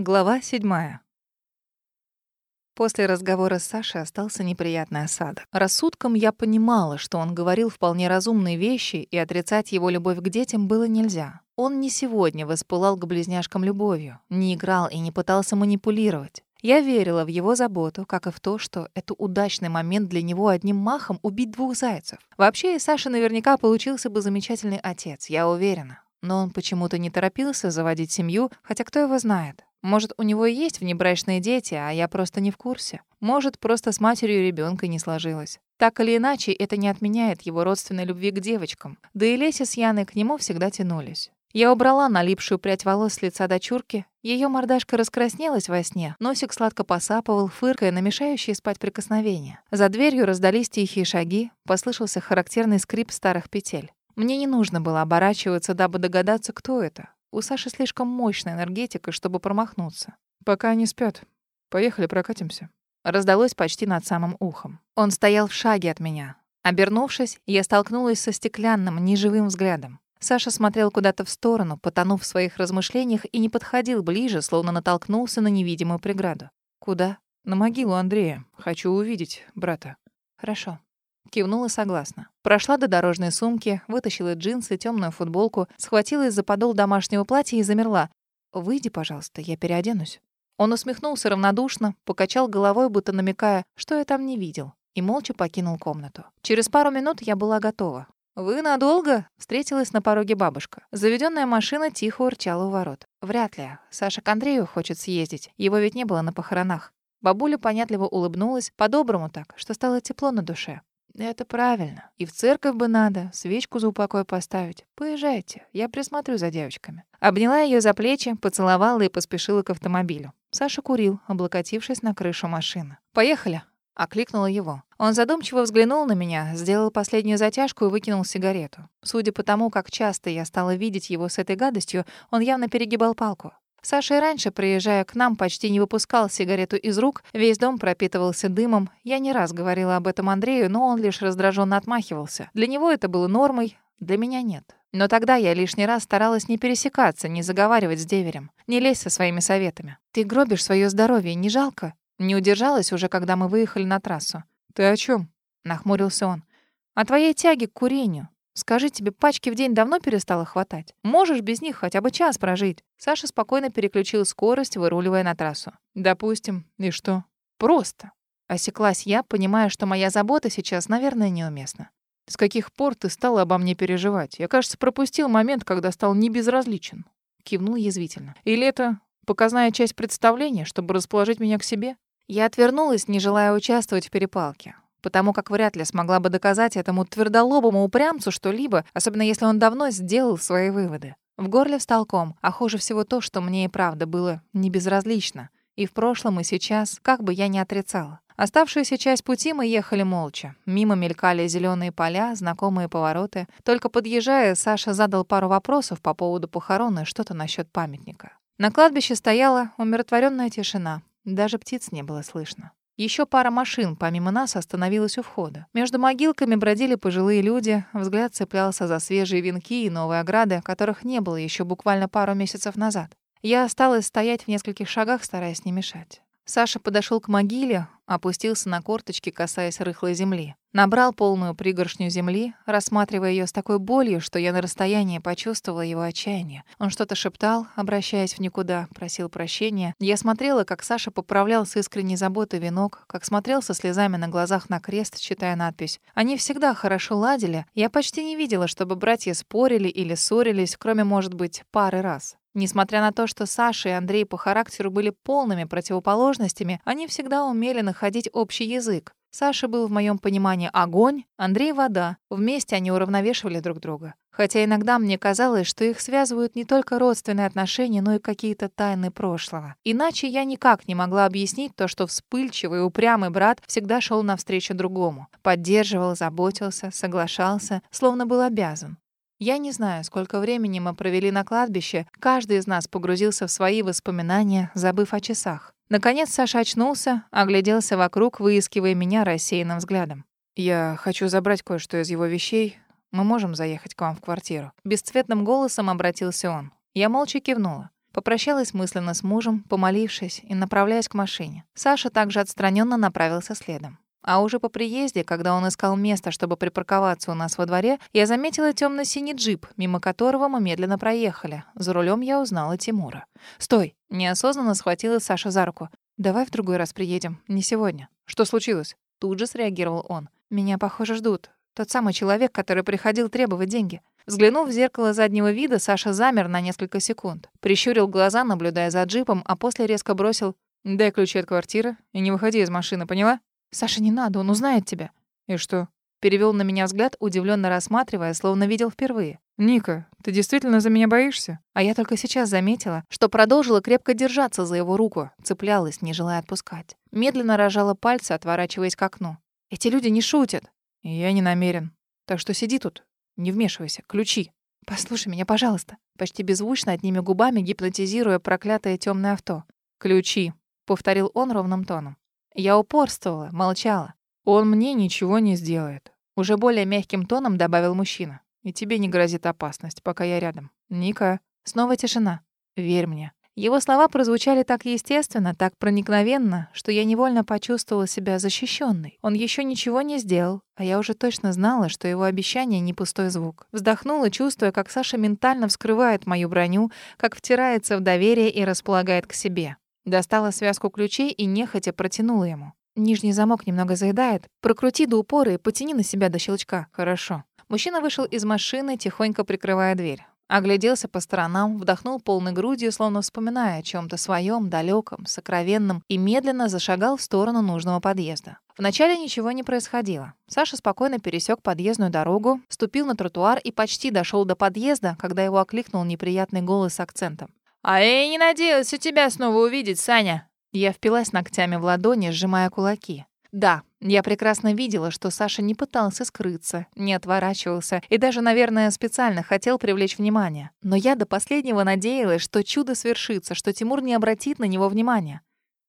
Глава седьмая. После разговора с Сашей остался неприятный осадок. Рассудком я понимала, что он говорил вполне разумные вещи, и отрицать его любовь к детям было нельзя. Он не сегодня воспылал к близняшкам любовью, не играл и не пытался манипулировать. Я верила в его заботу, как и в то, что это удачный момент для него одним махом убить двух зайцев. Вообще, Саша наверняка получился бы замечательный отец, я уверена. Но он почему-то не торопился заводить семью, хотя кто его знает. Может, у него и есть внебрачные дети, а я просто не в курсе. Может, просто с матерью ребенка не сложилось. Так или иначе, это не отменяет его родственной любви к девочкам. Да и Леся с Яной к нему всегда тянулись. Я убрала налипшую прядь волос с лица дочурки. Ее мордашка раскраснелась во сне, носик сладко посапывал, фыркая на мешающие спать прикосновения. За дверью раздались тихие шаги, послышался характерный скрип старых петель. Мне не нужно было оборачиваться, дабы догадаться, кто это. У Саши слишком мощная энергетика, чтобы промахнуться. «Пока они спят. Поехали прокатимся». Раздалось почти над самым ухом. Он стоял в шаге от меня. Обернувшись, я столкнулась со стеклянным, неживым взглядом. Саша смотрел куда-то в сторону, потонув в своих размышлениях, и не подходил ближе, словно натолкнулся на невидимую преграду. «Куда?» «На могилу Андрея. Хочу увидеть брата». «Хорошо». Кивнула согласно. Прошла до дорожной сумки, вытащила джинсы, темную футболку, схватилась за подол домашнего платья и замерла. «Выйди, пожалуйста, я переоденусь». Он усмехнулся равнодушно, покачал головой, будто намекая, что я там не видел, и молча покинул комнату. Через пару минут я была готова. «Вы надолго?» — встретилась на пороге бабушка. Заведенная машина тихо урчала у ворот. «Вряд ли. Саша к Андрею хочет съездить. Его ведь не было на похоронах». Бабуля понятливо улыбнулась, по-доброму так, что стало тепло на душе. Это правильно. И в церковь бы надо, свечку за упокой поставить. Поезжайте, я присмотрю за девочками. Обняла ее за плечи, поцеловала и поспешила к автомобилю. Саша курил, облокотившись на крышу машины. «Поехали!» — окликнула его. Он задумчиво взглянул на меня, сделал последнюю затяжку и выкинул сигарету. Судя по тому, как часто я стала видеть его с этой гадостью, он явно перегибал палку. Саша и раньше, приезжая к нам, почти не выпускал сигарету из рук, весь дом пропитывался дымом. Я не раз говорила об этом Андрею, но он лишь раздраженно отмахивался. Для него это было нормой, для меня нет. Но тогда я лишний раз старалась не пересекаться, не заговаривать с деверем, не лезть со своими советами. «Ты гробишь свое здоровье, не жалко?» Не удержалась уже, когда мы выехали на трассу. «Ты о чем? нахмурился он. «О твоей тяге к курению. Скажи, тебе пачки в день давно перестало хватать? Можешь без них хотя бы час прожить?» Саша спокойно переключил скорость, выруливая на трассу. «Допустим. И что?» «Просто». Осеклась я, понимая, что моя забота сейчас, наверное, неуместна. «С каких пор ты стала обо мне переживать? Я, кажется, пропустил момент, когда стал небезразличен». Кивнул язвительно. «Или это показная часть представления, чтобы расположить меня к себе?» Я отвернулась, не желая участвовать в перепалке потому как вряд ли смогла бы доказать этому твердолобому упрямцу что-либо, особенно если он давно сделал свои выводы. В горле встал ком, а хуже всего то, что мне и правда было не безразлично. И в прошлом, и сейчас, как бы я ни отрицала. Оставшуюся часть пути мы ехали молча. Мимо мелькали зеленые поля, знакомые повороты. Только подъезжая, Саша задал пару вопросов по поводу похорон и что-то насчет памятника. На кладбище стояла умиротворенная тишина. Даже птиц не было слышно. Еще пара машин помимо нас остановилась у входа. Между могилками бродили пожилые люди, взгляд цеплялся за свежие венки и новые ограды, которых не было еще буквально пару месяцев назад. Я осталась стоять в нескольких шагах, стараясь не мешать. Саша подошел к могиле, опустился на корточки, касаясь рыхлой земли. Набрал полную пригоршню земли, рассматривая ее с такой болью, что я на расстоянии почувствовала его отчаяние. Он что-то шептал, обращаясь в никуда, просил прощения. Я смотрела, как Саша поправлял с искренней заботой венок, как смотрел со слезами на глазах на крест, читая надпись. Они всегда хорошо ладили. Я почти не видела, чтобы братья спорили или ссорились, кроме, может быть, пары раз. Несмотря на то, что Саша и Андрей по характеру были полными противоположностями, они всегда умели находить общий язык. Саша был в моем понимании огонь, Андрей — вода. Вместе они уравновешивали друг друга. Хотя иногда мне казалось, что их связывают не только родственные отношения, но и какие-то тайны прошлого. Иначе я никак не могла объяснить то, что вспыльчивый, упрямый брат всегда шел навстречу другому. Поддерживал, заботился, соглашался, словно был обязан. Я не знаю, сколько времени мы провели на кладбище. Каждый из нас погрузился в свои воспоминания, забыв о часах. Наконец Саша очнулся, огляделся вокруг, выискивая меня рассеянным взглядом. «Я хочу забрать кое-что из его вещей. Мы можем заехать к вам в квартиру?» Бесцветным голосом обратился он. Я молча кивнула. Попрощалась мысленно с мужем, помолившись и направляясь к машине. Саша также отстраненно направился следом. А уже по приезде, когда он искал место, чтобы припарковаться у нас во дворе, я заметила темно синий джип, мимо которого мы медленно проехали. За рулем я узнала Тимура. «Стой!» — неосознанно схватила Саша за руку. «Давай в другой раз приедем, не сегодня». «Что случилось?» Тут же среагировал он. «Меня, похоже, ждут. Тот самый человек, который приходил требовать деньги». Взглянув в зеркало заднего вида, Саша замер на несколько секунд. Прищурил глаза, наблюдая за джипом, а после резко бросил «Дай ключи от квартиры и не выходи из машины, поняла?» «Саша, не надо, он узнает тебя». «И что?» Перевел на меня взгляд, удивленно рассматривая, словно видел впервые. «Ника, ты действительно за меня боишься?» А я только сейчас заметила, что продолжила крепко держаться за его руку, цеплялась, не желая отпускать. Медленно рожала пальцы, отворачиваясь к окну. «Эти люди не шутят». «Я не намерен. Так что сиди тут, не вмешивайся. Ключи». «Послушай меня, пожалуйста». Почти беззвучно одними губами гипнотизируя проклятое темное авто. «Ключи», — повторил он ровным тоном. Я упорствовала, молчала. Он мне ничего не сделает. Уже более мягким тоном добавил мужчина. И тебе не грозит опасность, пока я рядом. Ника. Снова тишина. Верь мне. Его слова прозвучали так естественно, так проникновенно, что я невольно почувствовала себя защищенной. Он еще ничего не сделал, а я уже точно знала, что его обещание не пустой звук. Вздохнула, чувствуя, как Саша ментально вскрывает мою броню, как втирается в доверие и располагает к себе. Достала связку ключей и нехотя протянула ему. Нижний замок немного заедает. Прокрути до упора и потяни на себя до щелчка. Хорошо. Мужчина вышел из машины, тихонько прикрывая дверь. Огляделся по сторонам, вдохнул полной грудью, словно вспоминая о чем то своем, далеком, сокровенном, и медленно зашагал в сторону нужного подъезда. Вначале ничего не происходило. Саша спокойно пересек подъездную дорогу, ступил на тротуар и почти дошел до подъезда, когда его окликнул неприятный голос с акцентом. «А я и не надеялась тебя снова увидеть, Саня!» Я впилась ногтями в ладони, сжимая кулаки. Да, я прекрасно видела, что Саша не пытался скрыться, не отворачивался и даже, наверное, специально хотел привлечь внимание. Но я до последнего надеялась, что чудо свершится, что Тимур не обратит на него внимания.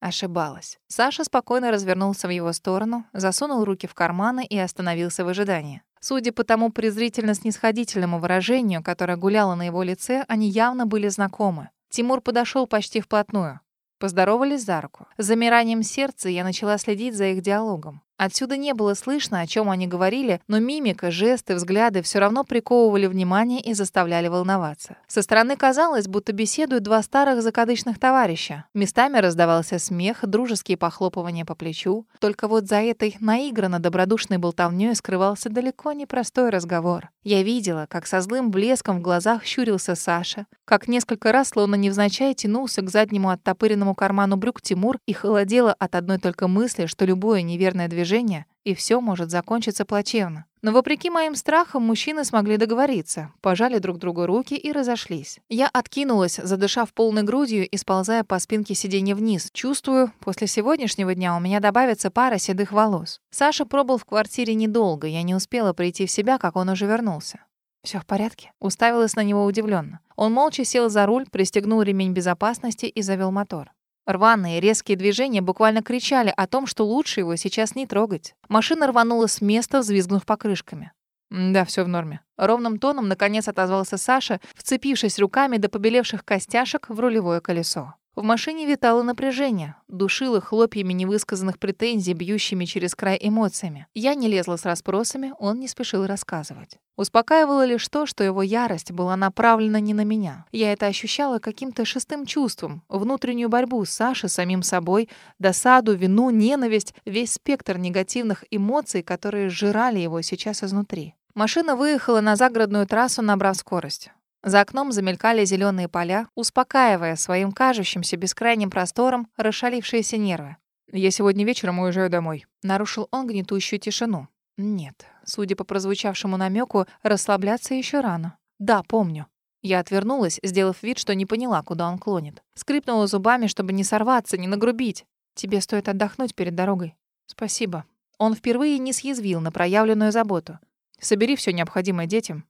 Ошибалась. Саша спокойно развернулся в его сторону, засунул руки в карманы и остановился в ожидании. Судя по тому презрительно-снисходительному выражению, которое гуляло на его лице, они явно были знакомы. Тимур подошел почти вплотную. Поздоровались за руку. С замиранием сердца я начала следить за их диалогом. Отсюда не было слышно, о чем они говорили, но мимика, жесты, взгляды все равно приковывали внимание и заставляли волноваться. Со стороны казалось, будто беседуют два старых закадычных товарища. Местами раздавался смех, дружеские похлопывания по плечу. Только вот за этой наигранно добродушной болтовнёй скрывался далеко не простой разговор. Я видела, как со злым блеском в глазах щурился Саша, как несколько раз, словно невзначай, тянулся к заднему оттопыренному карману брюк Тимур и холодело от одной только мысли, что любое неверное движение движение, и все может закончиться плачевно. Но вопреки моим страхам мужчины смогли договориться, пожали друг другу руки и разошлись. Я откинулась, задышав полной грудью и сползая по спинке сиденья вниз. Чувствую, после сегодняшнего дня у меня добавится пара седых волос. Саша пробыл в квартире недолго, я не успела прийти в себя, как он уже вернулся. Все в порядке?» Уставилась на него удивленно. Он молча сел за руль, пристегнул ремень безопасности и завел мотор. Рваные, резкие движения буквально кричали о том, что лучше его сейчас не трогать. Машина рванула с места, взвизгнув покрышками. «Да, все в норме». Ровным тоном, наконец, отозвался Саша, вцепившись руками до побелевших костяшек в рулевое колесо. В машине витало напряжение, душило хлопьями невысказанных претензий, бьющими через край эмоциями. Я не лезла с расспросами, он не спешил рассказывать. Успокаивало лишь то, что его ярость была направлена не на меня. Я это ощущала каким-то шестым чувством, внутреннюю борьбу с Сашей, самим собой, досаду, вину, ненависть, весь спектр негативных эмоций, которые сжирали его сейчас изнутри. Машина выехала на загородную трассу, набрав скорость. За окном замелькали зеленые поля, успокаивая своим кажущимся бескрайним простором расшалившиеся нервы. «Я сегодня вечером уезжаю домой», — нарушил он гнетущую тишину. «Нет, судя по прозвучавшему намеку, расслабляться еще рано. Да, помню». Я отвернулась, сделав вид, что не поняла, куда он клонит. Скрипнула зубами, чтобы не сорваться, не нагрубить. «Тебе стоит отдохнуть перед дорогой». «Спасибо». Он впервые не съязвил на проявленную заботу. «Собери все необходимое детям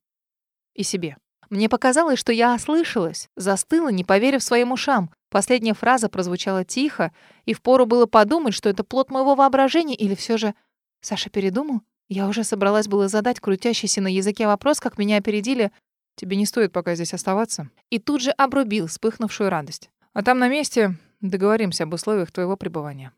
и себе». Мне показалось, что я ослышалась, застыла, не поверив своим ушам. Последняя фраза прозвучала тихо, и впору было подумать, что это плод моего воображения или все же... Саша передумал? Я уже собралась было задать крутящийся на языке вопрос, как меня опередили. Тебе не стоит пока здесь оставаться. И тут же обрубил вспыхнувшую радость. А там на месте договоримся об условиях твоего пребывания.